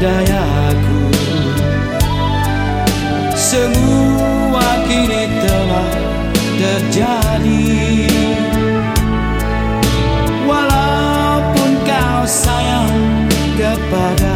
dayaku Semua kini telah terjadi. Walaupun kau sayang kepada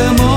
chamou.